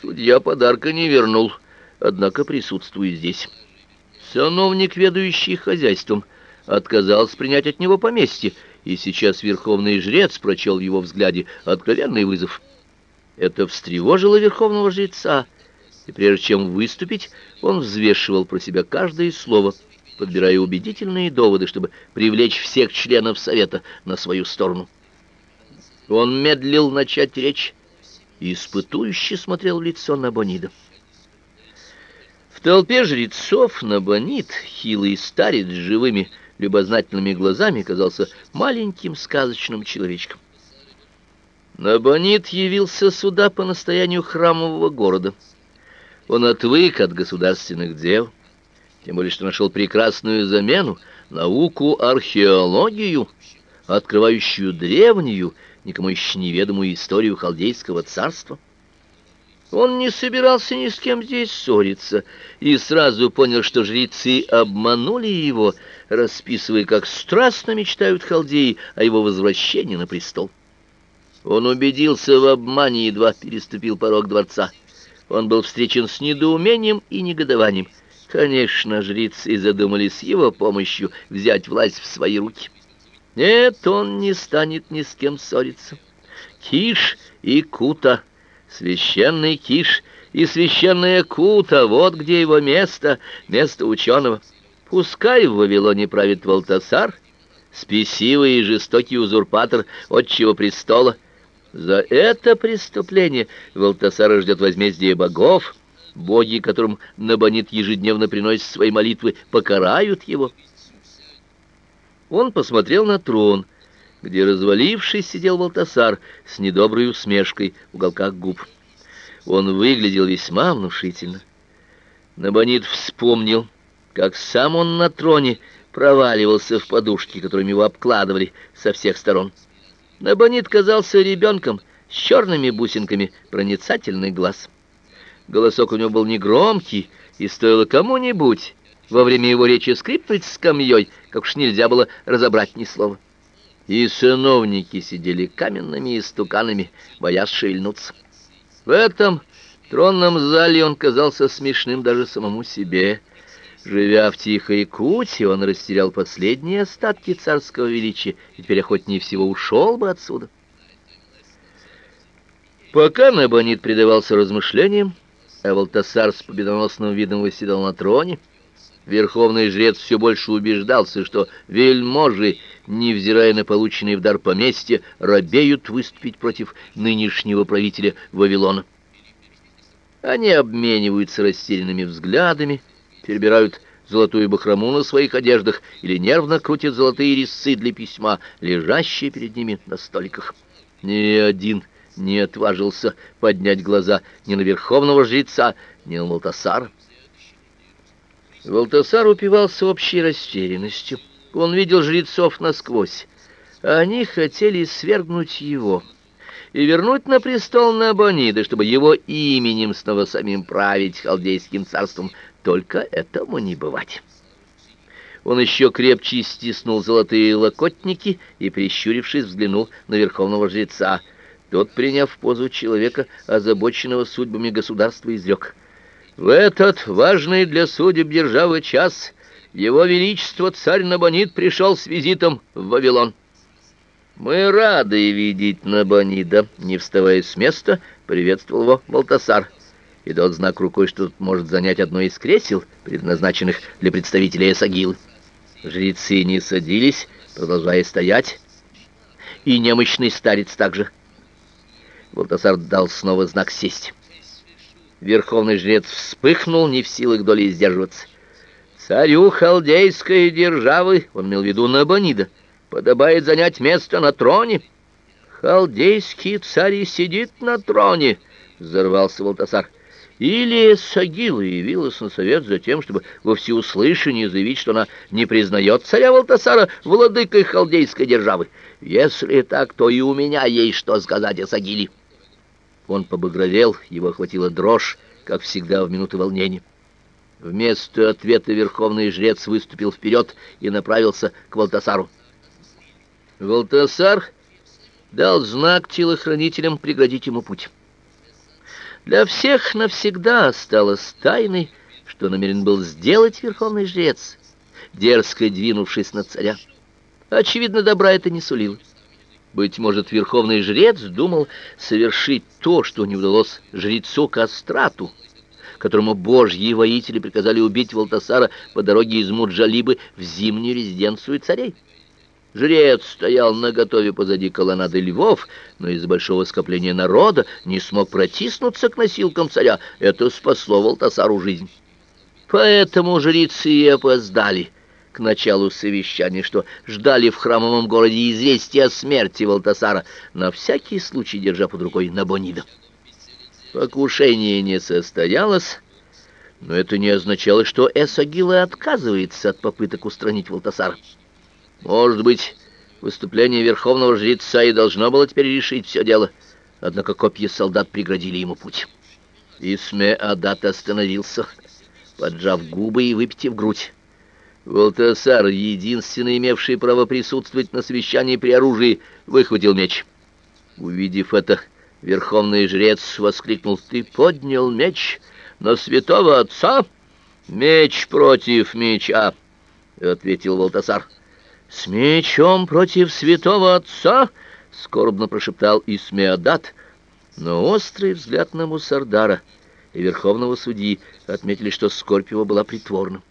Судья подарка не вернул, однако присутствует здесь. Сановник, ведущий хозяйством, отказался принять от него поместье, и сейчас верховный жрец прочел в его взгляде откровенный вызов. Это встревожило верховного жреца, и прежде чем выступить, он взвешивал про себя каждое слово, подбирая убедительные доводы, чтобы привлечь всех членов совета на свою сторону. Он медлил начать речь и испытующе смотрел в лицо Набонида. В толпе жрецов Набонид, хилый старец с живыми любознательными глазами, казался маленьким сказочным человечком. Набонид явился сюда по настоянию храмового города. Он отвык от государственных дел, тем более что нашел прекрасную замену, науку археологию, открывающую древнюю, никому еще неведомую историю халдейского царства. Он не собирался ни с кем здесь ссориться и сразу понял, что жрецы обманули его, расписывая, как страстно мечтают халдеи о его возвращении на престол. Он убедился в обмане, едва переступил порог дворца. Он был встречен с недоумением и негодованием. Конечно, жрецы задумали с его помощью взять власть в свои руки. Нет, он не станет ни с кем ссориться. Киш и Кута — Священный Киш и священная Кута, вот где его место, место ученого. Пускай в Вавилоне правит Валтасар, спесивый и жестокий узурпатор отчего престола. За это преступление Валтасара ждет возмездие богов, боги, которым Набонид ежедневно приносит свои молитвы, покарают его. Он посмотрел на трон — где, развалившись, сидел Валтасар с недоброй усмешкой в уголках губ. Он выглядел весьма внушительно. Набонид вспомнил, как сам он на троне проваливался в подушки, которыми его обкладывали со всех сторон. Набонид казался ребенком с черными бусинками, проницательный глаз. Голосок у него был негромкий, и стоило кому-нибудь во время его речи скрипнуть скамьей, как уж нельзя было разобрать ни слова и сыновники сидели каменными истуканами, боясь шевельнуться. В этом тронном зале он казался смешным даже самому себе. Живя в тихой куте, он растерял последние остатки царского величия и теперь охотнее всего ушел бы отсюда. Пока Набонид предавался размышлениям, а Валтасар с победоносным видом восседал на троне, верховный жрец все больше убеждался, что вельможи, невзирая на полученные в дар поместья, робеют выступить против нынешнего правителя Вавилона. Они обмениваются растерянными взглядами, перебирают золотую бахрому на своих одеждах или нервно крутят золотые резцы для письма, лежащие перед ними на столиках. Ни один не отважился поднять глаза ни на верховного жреца, ни на Малтасара. Валтасар упивался общей растерянностью. Он видел жрецов насквозь. Они хотели свергнуть его и вернуть на престол Набонида, чтобы его именем снова самим править халдейским царством. Только этому не бывать. Он еще крепче стиснул золотые локотники и, прищурившись, взглянул на верховного жреца. Тот, приняв позу человека, озабоченного судьбами государства, изрек — в этот важный для судеб державы час его величество царь Набонид пришел с визитом в Вавилон. Мы рады видеть Набонида, не вставая с места, приветствовал его Балтасар и дал знак рукой, что тут может занять одно из кресел, предназначенных для представителей Эсагилы. Жрецы не садились, продолжая стоять, и немощный старец также. Балтасар дал снова знак сесть. Верховный жрец вспыхнул, не в силах доли сдерживаться. Царю халдейской державы, он имел в виду Набонида, подобает занять место на троне. Халдейский царь сидит на троне, взорвался Валтасар. Или Сагила явилась на совет за тем, чтобы во всеуслышание заявить, что она не признает царя Валтасара владыкой халдейской державы. Если так, то и у меня есть что сказать о Сагиле. Он побагровел, его охватила дрожь, как всегда в минуты волнения. Вместо ответа верховный жрец выступил вперед и направился к Валтасару. Валтасар дал знак телохранителям преградить ему путь. Для всех навсегда осталось тайной, что намерен был сделать верховный жрец, дерзко двинувшись на царя. Очевидно, добра это не сулило. Быть может, верховный жрец думал совершить то, что не удалось жрецу Кастрату, которому божьи воители приказали убить Валтасара по дороге из Муджалибы в зимнюю резиденцию царей. Жрец стоял наготове позади колоннады львов, но из большого скопления народа не смог протиснуться к носилкам царя. Это спасло Валтасару жизнь. Поэтому жрецы и опоздали к началу совещания, что ждали в храмовом городе известия о смерти Валтасара, на всякий случай держа под рукой Набонида. Покушение не состоялось, но это не означало, что Эсагила отказывается от попыток устранить Валтасара. Может быть, выступление верховного жреца и должно было теперь решить все дело, однако копья солдат преградили ему путь. Исме Адат остановился, поджав губы и выпитив грудь. Валтасар, единственный имевший право присутствовать на совещании при оружии, выхватил меч. Увидев это, Верховный жрец воскликнул, «Ты поднял меч на святого отца?» «Меч против меча», — ответил Валтасар. «С мечом против святого отца?» — скорбно прошептал Исмеадат. Но острый взгляд на Мусардара и верховного судьи отметили, что скорбь его была притворна.